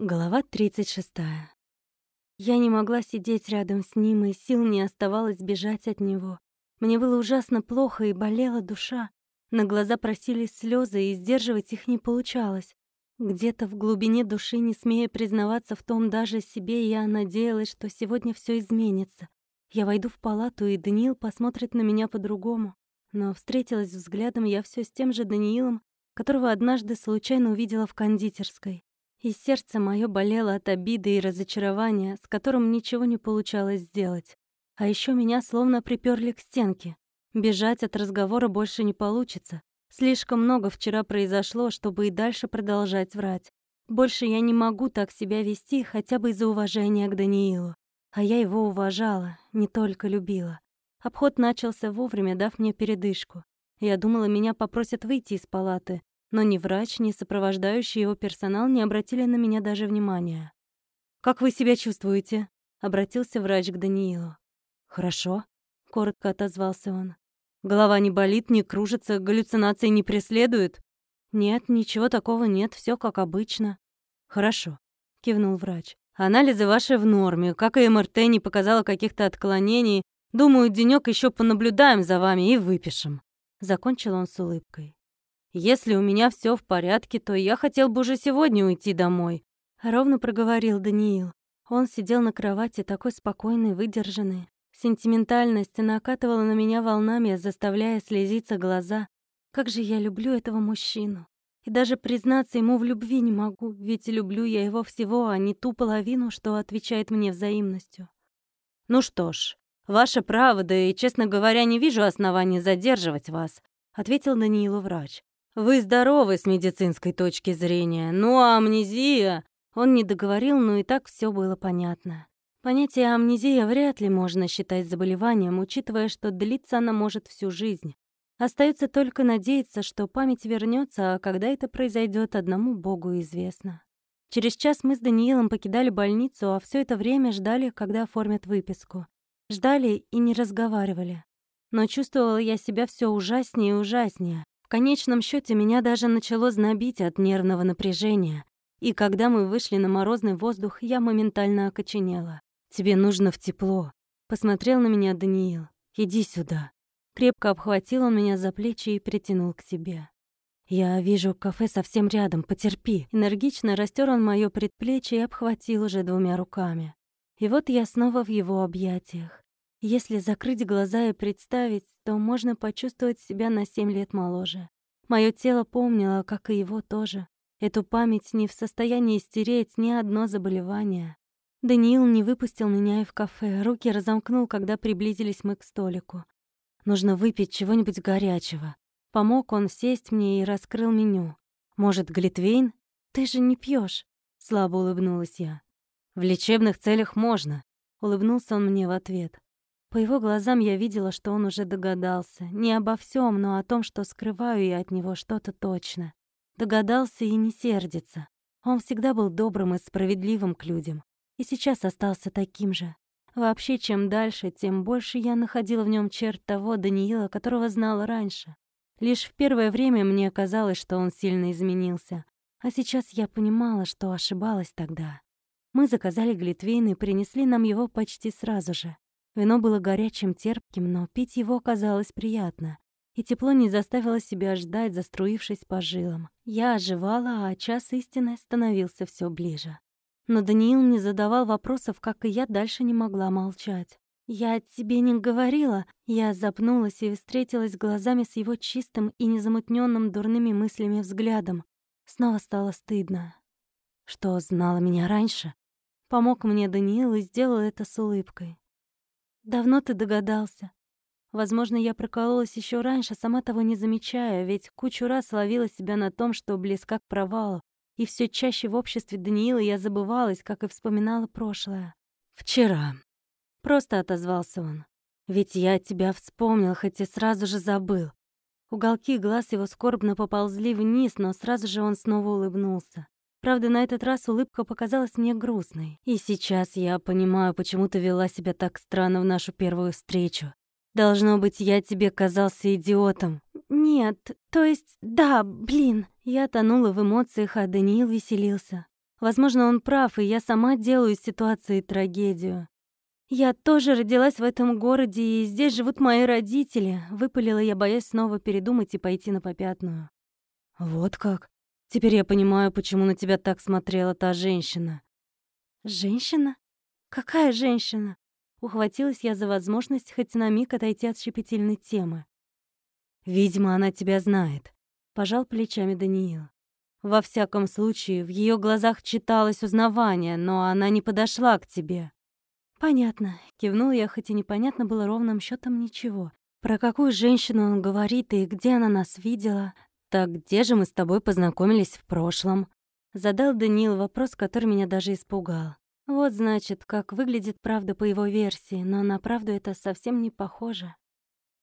Глава 36. Я не могла сидеть рядом с ним, и сил не оставалось бежать от него. Мне было ужасно плохо, и болела душа. На глаза просились слезы, и сдерживать их не получалось. Где-то в глубине души, не смея признаваться в том даже себе, я надеялась, что сегодня все изменится. Я войду в палату, и Даниил посмотрит на меня по-другому. Но встретилась взглядом я все с тем же Даниилом, которого однажды случайно увидела в кондитерской. И сердце мое болело от обиды и разочарования, с которым ничего не получалось сделать. А еще меня словно приперли к стенке. Бежать от разговора больше не получится. Слишком много вчера произошло, чтобы и дальше продолжать врать. Больше я не могу так себя вести, хотя бы из-за уважения к Даниилу. А я его уважала, не только любила. Обход начался вовремя, дав мне передышку. Я думала, меня попросят выйти из палаты, но ни врач, ни сопровождающий его персонал не обратили на меня даже внимания. «Как вы себя чувствуете?» — обратился врач к Даниилу. «Хорошо», — коротко отозвался он. «Голова не болит, не кружится, галлюцинации не преследуют?» «Нет, ничего такого нет, все как обычно». «Хорошо», — кивнул врач. «Анализы ваши в норме, как и МРТ не показало каких-то отклонений. Думаю, денёк еще понаблюдаем за вами и выпишем». Закончил он с улыбкой. Если у меня все в порядке, то я хотел бы уже сегодня уйти домой», — ровно проговорил Даниил. Он сидел на кровати такой спокойный, выдержанный. Сентиментальность накатывала на меня волнами, заставляя слезиться глаза. Как же я люблю этого мужчину. И даже признаться ему в любви не могу, ведь люблю я его всего, а не ту половину, что отвечает мне взаимностью. «Ну что ж, ваше право, да и, честно говоря, не вижу оснований задерживать вас», — ответил Даниилу врач. Вы здоровы с медицинской точки зрения, ну а амнезия...» Он не договорил, но и так все было понятно. Понятие амнезия вряд ли можно считать заболеванием, учитывая, что длится она может всю жизнь. Остается только надеяться, что память вернется, а когда это произойдет, одному Богу известно. Через час мы с Даниилом покидали больницу, а все это время ждали, когда оформят выписку. Ждали и не разговаривали. Но чувствовала я себя все ужаснее и ужаснее. В конечном счете меня даже начало знобить от нервного напряжения. И когда мы вышли на морозный воздух, я моментально окоченела. «Тебе нужно в тепло», — посмотрел на меня Даниил. «Иди сюда». Крепко обхватил он меня за плечи и притянул к себе. «Я вижу кафе совсем рядом, потерпи». Энергично растер он моё предплечье и обхватил уже двумя руками. И вот я снова в его объятиях. Если закрыть глаза и представить, то можно почувствовать себя на семь лет моложе. Мое тело помнило, как и его тоже. Эту память не в состоянии стереть ни одно заболевание. Даниил не выпустил меня и в кафе, руки разомкнул, когда приблизились мы к столику. Нужно выпить чего-нибудь горячего. Помог он сесть мне и раскрыл меню. Может, глитвейн? Ты же не пьешь. Слабо улыбнулась я. В лечебных целях можно. Улыбнулся он мне в ответ. По его глазам я видела, что он уже догадался. Не обо всем, но о том, что скрываю я от него что-то точно. Догадался и не сердится. Он всегда был добрым и справедливым к людям. И сейчас остался таким же. Вообще, чем дальше, тем больше я находила в нем черт того Даниила, которого знала раньше. Лишь в первое время мне казалось, что он сильно изменился. А сейчас я понимала, что ошибалась тогда. Мы заказали глитвейн и принесли нам его почти сразу же. Вино было горячим, терпким, но пить его оказалось приятно. И тепло не заставило себя ждать, заструившись по жилам. Я оживала, а час истины становился все ближе. Но Даниил не задавал вопросов, как и я дальше не могла молчать. «Я тебе не говорила». Я запнулась и встретилась глазами с его чистым и незамутненным дурными мыслями взглядом. Снова стало стыдно. Что, знала меня раньше? Помог мне Даниил и сделал это с улыбкой. Давно ты догадался. Возможно, я прокололась еще раньше, сама того не замечая, ведь кучу раз ловила себя на том, что близка к провалу, и все чаще в обществе Даниила я забывалась, как и вспоминала прошлое. «Вчера», — просто отозвался он. «Ведь я тебя вспомнил, хоть и сразу же забыл». Уголки глаз его скорбно поползли вниз, но сразу же он снова улыбнулся. Правда, на этот раз улыбка показалась мне грустной. И сейчас я понимаю, почему ты вела себя так странно в нашу первую встречу. Должно быть, я тебе казался идиотом. Нет, то есть, да, блин. Я тонула в эмоциях, а Даниил веселился. Возможно, он прав, и я сама делаю из ситуации трагедию. «Я тоже родилась в этом городе, и здесь живут мои родители», — выпалила я, боясь снова передумать и пойти на попятную. «Вот как? Теперь я понимаю, почему на тебя так смотрела та женщина». «Женщина? Какая женщина?» Ухватилась я за возможность хоть на миг отойти от щепетильной темы. «Видимо, она тебя знает», — пожал плечами Даниил. «Во всяком случае, в ее глазах читалось узнавание, но она не подошла к тебе». «Понятно», — кивнул я, хоть и непонятно было ровным счетом ничего. Про какую женщину он говорит и где она нас видела? «Так где же мы с тобой познакомились в прошлом?» Задал Даниил вопрос, который меня даже испугал. Вот, значит, как выглядит правда по его версии, но на правду это совсем не похоже.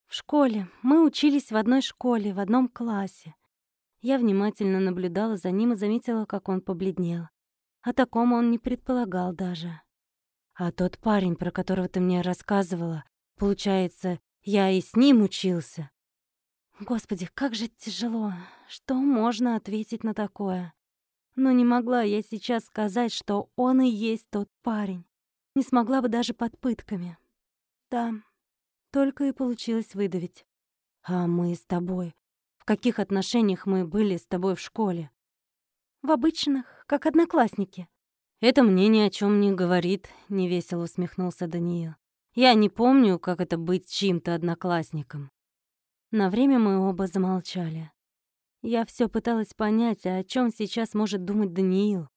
В школе. Мы учились в одной школе, в одном классе. Я внимательно наблюдала за ним и заметила, как он побледнел. О таком он не предполагал даже. А тот парень, про которого ты мне рассказывала, получается, я и с ним учился. Господи, как же тяжело. Что можно ответить на такое? Но не могла я сейчас сказать, что он и есть тот парень. Не смогла бы даже под пытками. Да, только и получилось выдавить. А мы с тобой? В каких отношениях мы были с тобой в школе? В обычных, как одноклассники. Это мне ни о чем не говорит, невесело усмехнулся Даниил. Я не помню, как это быть чьим-то одноклассником. На время мы оба замолчали. Я все пыталась понять, о чем сейчас может думать Даниил,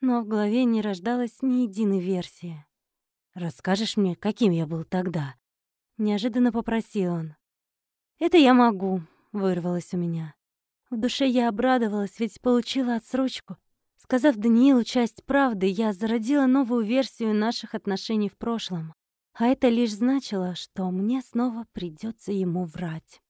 но в голове не рождалась ни единой версии. «Расскажешь мне, каким я был тогда?» Неожиданно попросил он. «Это я могу», — вырвалось у меня. В душе я обрадовалась, ведь получила отсрочку. Сказав Даниилу часть правды, я зародила новую версию наших отношений в прошлом. А это лишь значило, что мне снова придется ему врать.